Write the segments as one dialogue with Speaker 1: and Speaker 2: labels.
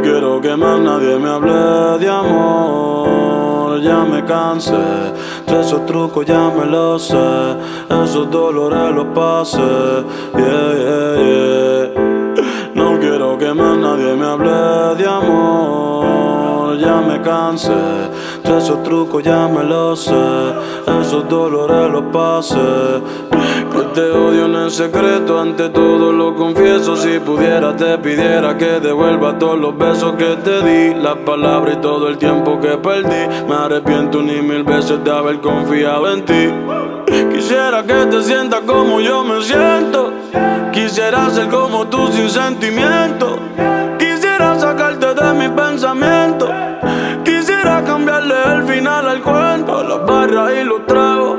Speaker 1: No quiero que más nadie me hable de amor, ya me cansé. De esos trucos ya me los sé, esos dolores los pasé. Yeah, yeah, yeah. No quiero que más nadie me hable de amor, ya me cansé. De esos trucos ya me los sé, esos dolores los pasé. Que te odio el secreto, ante todo lo confieso. Si pudiera, te pidiera que devuelva todos los besos que te di, las palabras y todo el tiempo que perdí. Me arrepiento ni mil veces de haber confiado en ti. Quisiera que te sientas como yo me siento. Quisiera ser como tú sin sentimiento. Quisiera sacarte de mi pensamiento. Quisiera cambiarle el final al cuento. Las barras y los tragos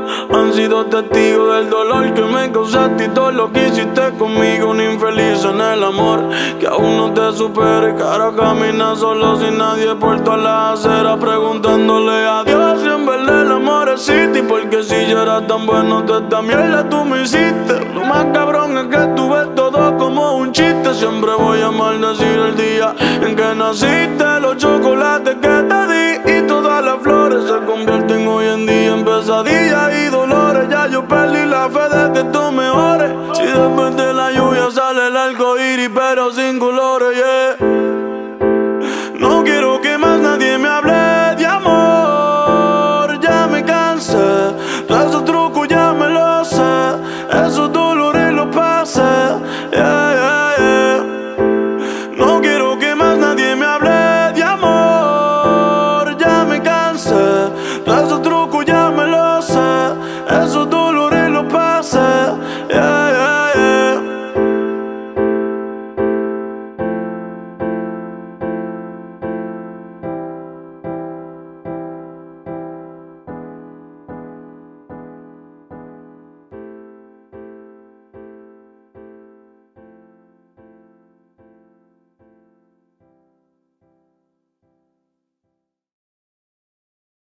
Speaker 1: sido testigos del dolor que me causaste y todo lo que hiciste conmigo. Un infeliz en el amor que aún no te supera. Y cara camina solo sin nadie por toda la acera preguntándole a Dios si en verdad el amor existe. Porque si yo era tan bueno, toda esta mierda tú me hiciste. Lo más cabrón es que tú ves todo como un chiste. Siempre voy a maldecir el día en que naciste. yo perdí la fe de que tú mejores. Si después de la lluvia sale el arco iris, pero sin colores, yeah.